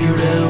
computer